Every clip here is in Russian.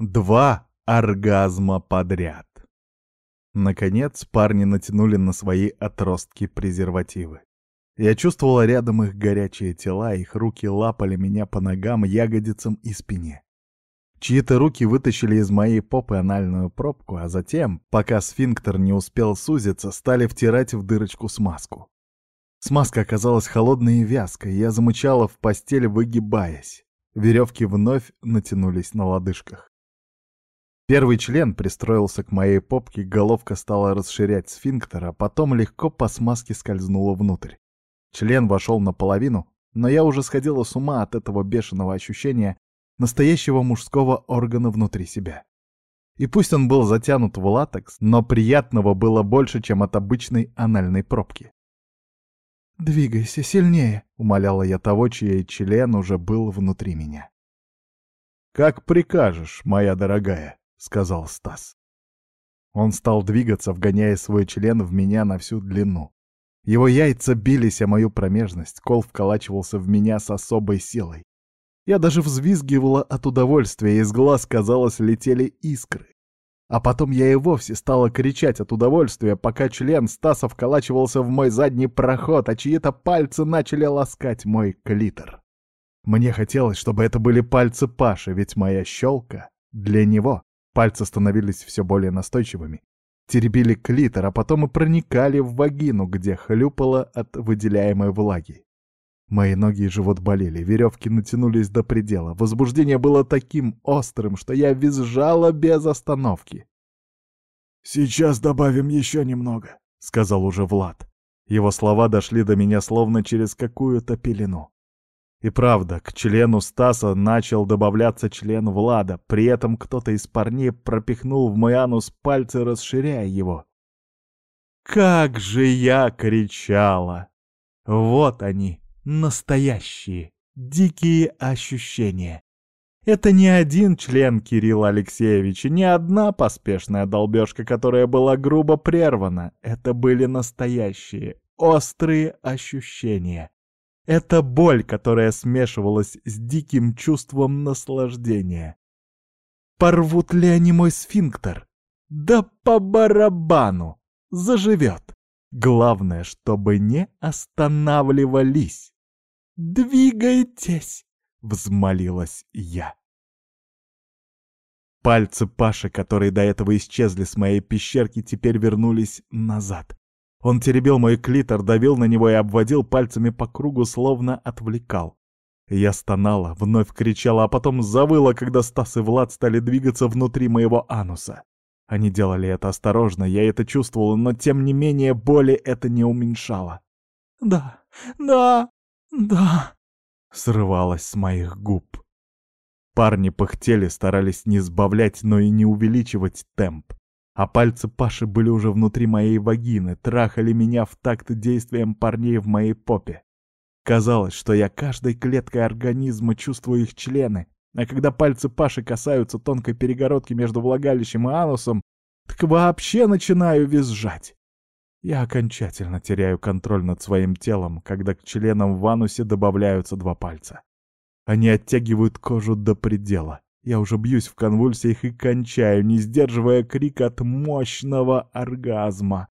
Два оргазма подряд. Наконец парни натянули на свои отростки презервативы. Я чувствовала рядом их горячие тела, их руки лапали меня по ногам, ягодицам и спине. Чьи-то руки вытащили из моей попы анальную пробку, а затем, пока сфинктер не успел сузиться, стали втирать в дырочку смазку. Смазка оказалась холодной и вязкой, я замычала в постель, выгибаясь. Веревки вновь натянулись на лодыжках. Первый член пристроился к моей попке, головка стала расширять сфинктер, а потом легко по смазке скользнула внутрь. Член вошел наполовину, но я уже сходила с ума от этого бешеного ощущения настоящего мужского органа внутри себя. И пусть он был затянут в латекс, но приятного было больше, чем от обычной анальной пробки. «Двигайся сильнее», — умоляла я того, чей член уже был внутри меня. «Как прикажешь, моя дорогая», — сказал Стас. Он стал двигаться, вгоняя свой член в меня на всю длину. Его яйца бились о мою промежность, кол вколачивался в меня с особой силой. Я даже взвизгивала от удовольствия, из глаз, казалось, летели искры. А потом я и вовсе стала кричать от удовольствия, пока член Стаса вколачивался в мой задний проход, а чьи-то пальцы начали ласкать мой клитор. Мне хотелось, чтобы это были пальцы Паши, ведь моя щелка для него. Пальцы становились все более настойчивыми, теребили клитор, а потом и проникали в вагину, где хлюпало от выделяемой влаги. Мои ноги и живот болели, веревки натянулись до предела. Возбуждение было таким острым, что я визжала без остановки. «Сейчас добавим еще немного», — сказал уже Влад. Его слова дошли до меня словно через какую-то пелену. И правда, к члену Стаса начал добавляться член Влада, при этом кто-то из парней пропихнул в мой анус пальцы, расширяя его. Как же я кричала! Вот они, настоящие, дикие ощущения. Это не один член Кирилла Алексеевича, не одна поспешная долбежка, которая была грубо прервана. Это были настоящие, острые ощущения. Это боль, которая смешивалась с диким чувством наслаждения. Порвут ли они мой сфинктер? Да по барабану! Заживет. Главное, чтобы не останавливались. «Двигайтесь!» — взмолилась я. Пальцы Паши, которые до этого исчезли с моей пещерки, теперь вернулись назад. Он теребил мой клитор, давил на него и обводил пальцами по кругу, словно отвлекал. Я стонала, вновь кричала, а потом завыла, когда Стас и Влад стали двигаться внутри моего ануса. Они делали это осторожно, я это чувствовала, но тем не менее боли это не уменьшало. «Да, да, да», — срывалось с моих губ. Парни пыхтели, старались не сбавлять, но и не увеличивать темп а пальцы Паши были уже внутри моей вагины, трахали меня в такт действиям парней в моей попе. Казалось, что я каждой клеткой организма чувствую их члены, а когда пальцы Паши касаются тонкой перегородки между влагалищем и анусом, так вообще начинаю визжать. Я окончательно теряю контроль над своим телом, когда к членам в анусе добавляются два пальца. Они оттягивают кожу до предела. Я уже бьюсь в конвульсиях и кончаю, не сдерживая крик от мощного оргазма.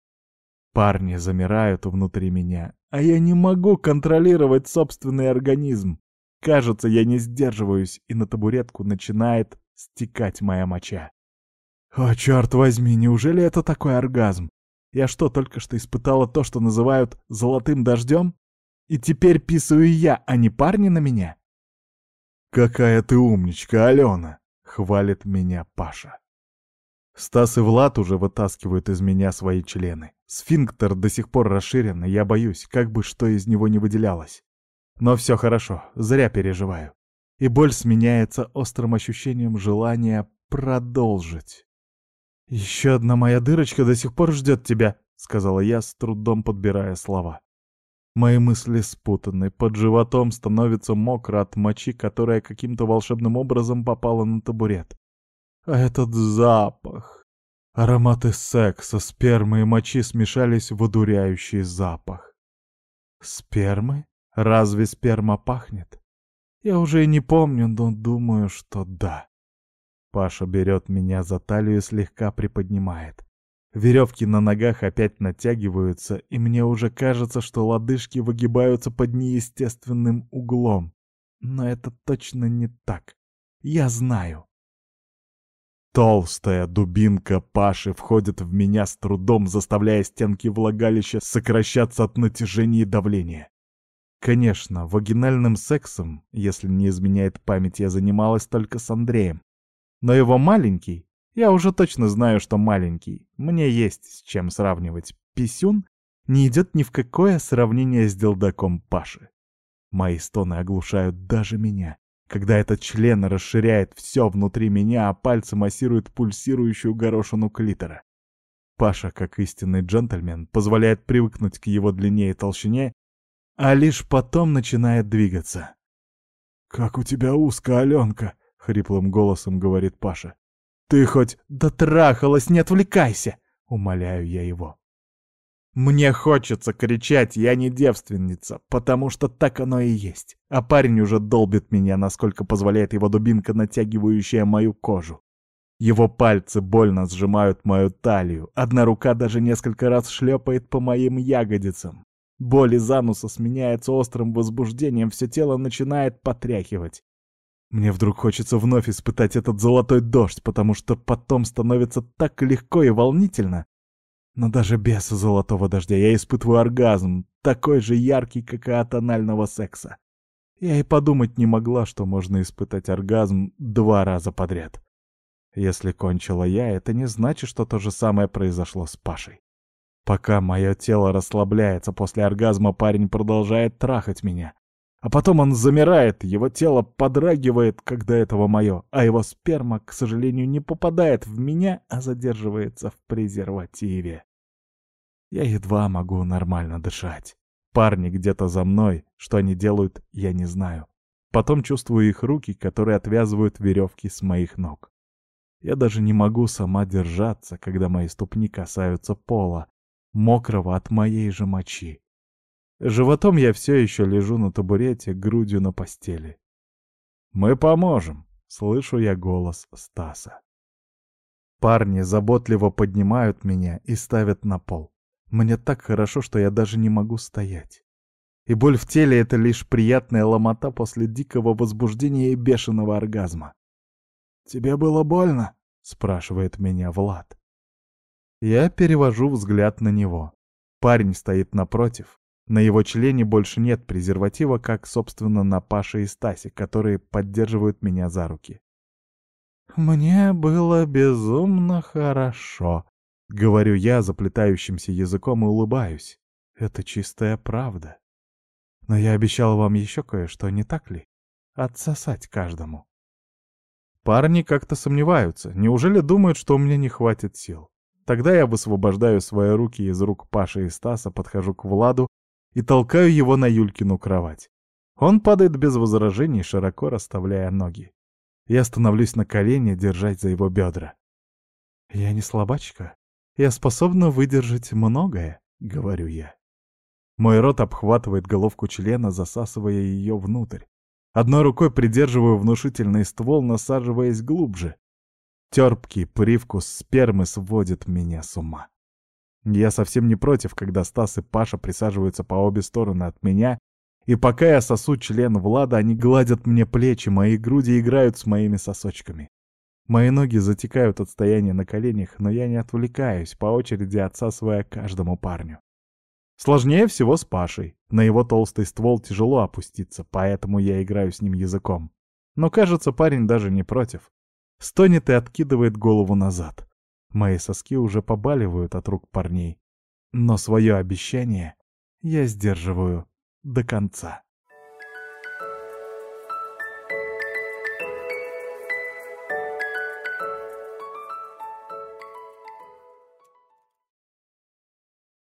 Парни замирают внутри меня, а я не могу контролировать собственный организм. Кажется, я не сдерживаюсь, и на табуретку начинает стекать моя моча. О, черт возьми, неужели это такой оргазм? Я что, только что испытала то, что называют «золотым дождем»? И теперь писаю я, а не парни на меня? «Какая ты умничка, Алена!» — хвалит меня Паша. Стас и Влад уже вытаскивают из меня свои члены. Сфинктер до сих пор расширен, и я боюсь, как бы что из него не выделялось. Но все хорошо, зря переживаю. И боль сменяется острым ощущением желания продолжить. «Еще одна моя дырочка до сих пор ждет тебя», — сказала я, с трудом подбирая слова. Мои мысли спутаны, под животом становится мокро от мочи, которая каким-то волшебным образом попала на табурет. А этот запах... Ароматы секса, спермы и мочи смешались в одуряющий запах. Спермы? Разве сперма пахнет? Я уже и не помню, но думаю, что да. Паша берет меня за талию и слегка приподнимает. Веревки на ногах опять натягиваются, и мне уже кажется, что лодыжки выгибаются под неестественным углом. Но это точно не так. Я знаю. Толстая дубинка Паши входит в меня с трудом, заставляя стенки влагалища сокращаться от натяжения и давления. Конечно, вагинальным сексом, если не изменяет память, я занималась только с Андреем. Но его маленький, я уже точно знаю, что маленький, мне есть с чем сравнивать, писюн не идет ни в какое сравнение с делдаком Паши. Мои стоны оглушают даже меня когда этот член расширяет все внутри меня, а пальцы массируют пульсирующую горошину клитора. Паша, как истинный джентльмен, позволяет привыкнуть к его длине и толщине, а лишь потом начинает двигаться. «Как у тебя узко, Аленка!» — хриплым голосом говорит Паша. «Ты хоть дотрахалась, не отвлекайся!» — умоляю я его. Мне хочется кричать «я не девственница», потому что так оно и есть. А парень уже долбит меня, насколько позволяет его дубинка, натягивающая мою кожу. Его пальцы больно сжимают мою талию, одна рука даже несколько раз шлепает по моим ягодицам. Боль из ануса сменяется острым возбуждением, все тело начинает потряхивать. Мне вдруг хочется вновь испытать этот золотой дождь, потому что потом становится так легко и волнительно, но даже без золотого дождя я испытываю оргазм, такой же яркий, как и от анального секса. Я и подумать не могла, что можно испытать оргазм два раза подряд. Если кончила я, это не значит, что то же самое произошло с Пашей. Пока мое тело расслабляется после оргазма, парень продолжает трахать меня. А потом он замирает, его тело подрагивает, когда этого мое, а его сперма, к сожалению, не попадает в меня, а задерживается в презервативе. Я едва могу нормально дышать. Парни где-то за мной, что они делают, я не знаю. Потом чувствую их руки, которые отвязывают веревки с моих ног. Я даже не могу сама держаться, когда мои ступни касаются пола, мокрого от моей же мочи. Животом я все еще лежу на табурете, грудью на постели. «Мы поможем!» — слышу я голос Стаса. Парни заботливо поднимают меня и ставят на пол. Мне так хорошо, что я даже не могу стоять. И боль в теле — это лишь приятная ломота после дикого возбуждения и бешеного оргазма. «Тебе было больно?» — спрашивает меня Влад. Я перевожу взгляд на него. Парень стоит напротив, на его члене больше нет презерватива, как, собственно, на Паше и Стасе, которые поддерживают меня за руки. «Мне было безумно хорошо», — говорю я заплетающимся языком и улыбаюсь. «Это чистая правда. Но я обещал вам еще кое-что, не так ли? Отсосать каждому». Парни как-то сомневаются. Неужели думают, что у меня не хватит сил? Тогда я высвобождаю свои руки из рук Паши и Стаса, подхожу к Владу и толкаю его на Юлькину кровать. Он падает без возражений, широко расставляя ноги. Я становлюсь на колени, держать за его бедра. «Я не слабачка. Я способна выдержать многое», — говорю я. Мой рот обхватывает головку члена, засасывая ее внутрь. Одной рукой придерживаю внушительный ствол, насаживаясь глубже. Терпкий привкус спермы сводит меня с ума. Я совсем не против, когда Стас и Паша присаживаются по обе стороны от меня, и пока я сосу член Влада, они гладят мне плечи, мои груди играют с моими сосочками. Мои ноги затекают от стояния на коленях, но я не отвлекаюсь, по очереди отсасывая каждому парню. Сложнее всего с Пашей. На его толстый ствол тяжело опуститься, поэтому я играю с ним языком. Но кажется, парень даже не против. Стонет и откидывает голову назад. Мои соски уже побаливают от рук парней. Но свое обещание я сдерживаю до конца.